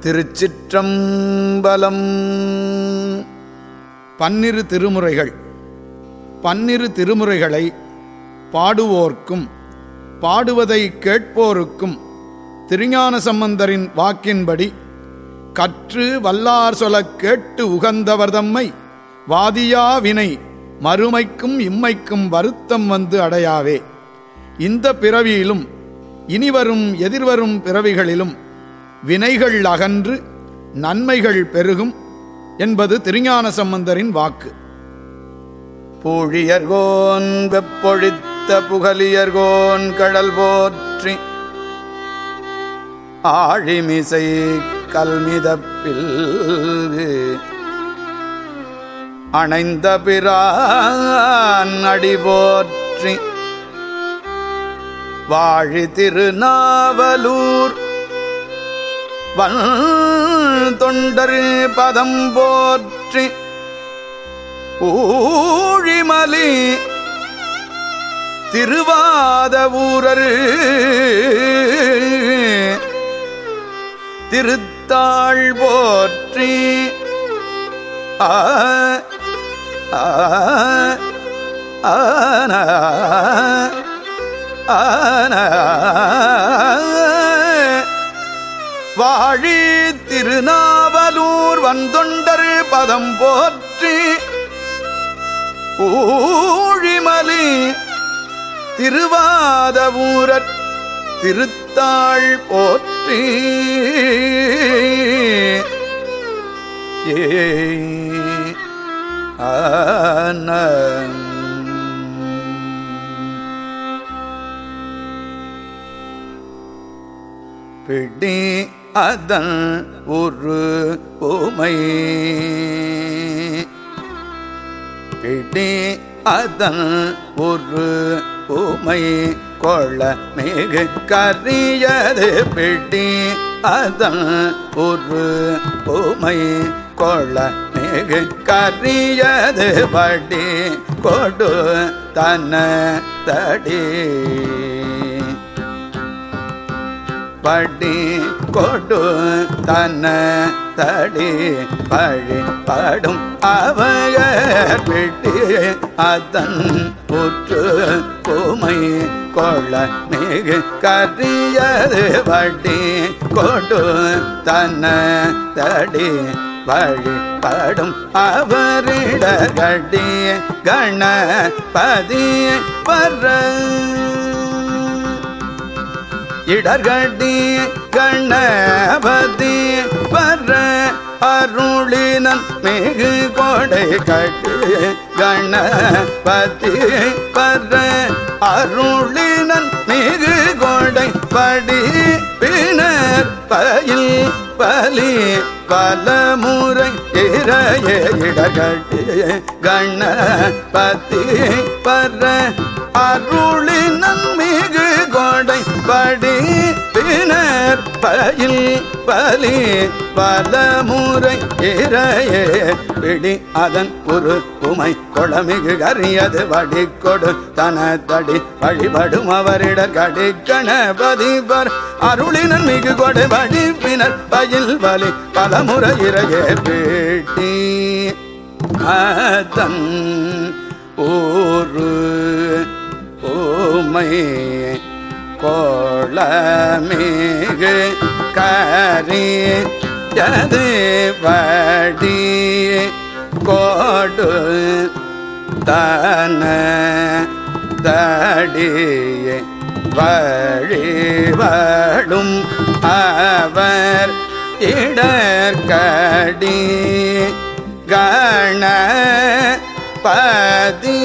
திருச்சிற்றம்பலம். பன்னிரு திருமுறைகள். பன்னிரு திருமுறைகளை பாடுவோர்க்கும் பாடுவதை கேட்போருக்கும் திருஞான சம்பந்தரின் வாக்கின்படி கற்று வல்லார் சொலக் கேட்டு உகந்தவர்தம்மை வாதியாவினை மறுமைக்கும் இம்மைக்கும் வருத்தம் வந்து அடையாவே. இந்த பிறவியிலும் இனிவரும் எதிர்வரும் பிறவிகளிலும் வினைகள் அகன்று நன்மைகள் பெருகும் என்பது திருஞான சம்பந்தரின் வாக்கு. பூழியர்கோன் வெப்பொழித்த புகலியர்கோன் கடல் போற்றி ஆழிமிசை கல்மிதப்பில் அணைந்த பிரான் அடி போற்றி. வாழி திருநாவலூர் தொண்டர் பதம் போற்றி ஊழிமலி திருவாத ஊரரு திருத்தாள் போற்றி ஆ ஆ ஆன ஆன வாழி திருநாவலூர் வந்தொண்டர் பதம் போற்றி ஊழிமலி திருவாத திருத்தாள் போற்றி. ஏ ஆன பிடி அதன் ஒரு உமை. பிடி அதன் ஒரு உமை கொள்ள மிகு கரியது பிடி. அதன் ஒரு உமை கொள்ள மிகு கரியது படி. கொடு தன தடி. படி கொடு தன தடி பழி படும் அவையர் பிடி அதன் புற்று பூமை கொள்ள மிகு கரியது வட்டி கொடு தன தடி வழி படும் அவரிட கடி கணபதி பர்ற இடர்கடி கண்ணபதி வர அருளினன் மிகு கொடை கட்டு கணபதி வர அருளினன் மிகு கொடை படி பின்னர் பயில் பலி பலமுறை இறைய இடகட்டி கணபதி வர அருளி மிகு கொடை படி பின்னர் பயில் பலி பலமுறை இறையே. பிடி அதன் ஒரு உமை கொளமிகு கரியது வடி கொடு தனத்தடி வழிபடும் அவரிட கடி கணபதிபர் அருளினன் மிகு கொடை வடி பின்னர் பயில் பலி பலமுறை இறையே. பேட்டி அதன் ஊரு ஓமை கோளமிகு கரி ஜது வடி கோடு தன தடி வழிவடும் அவர் இடர்கடி கண பதி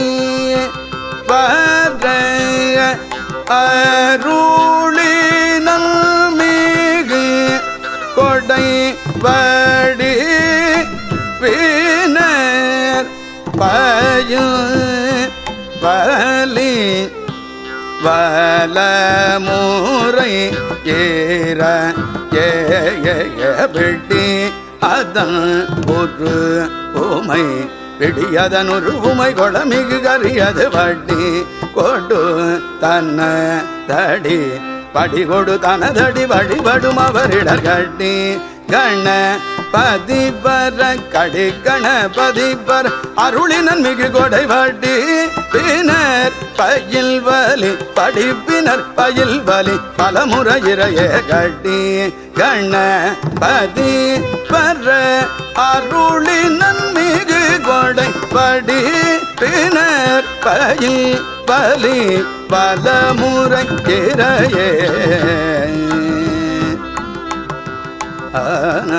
படை படி பின்னர் பயு பலி வலமுறை ஏற ஏட்டி அதன் ஒரு உமை பிடியதன் ஒரு உமை கொளமிகு கரியது வட்டி கொடு தன்ன தடி படிகொடு தனதடி வழிபடும் அவரிடர் கட்டி கண்ண பதிபர கடி கணபதிபர் அருளினன் மிகு கொடை வாட்டி பின்னர் பயில் வலி படிப்பினர் பயில் வலி பலமுறை இறைய கட்டி. கண்ண பதி பர அருளினன் மிகு கொடை படி பின்னர் பயில் பலி பலமுறை இறையே ஆன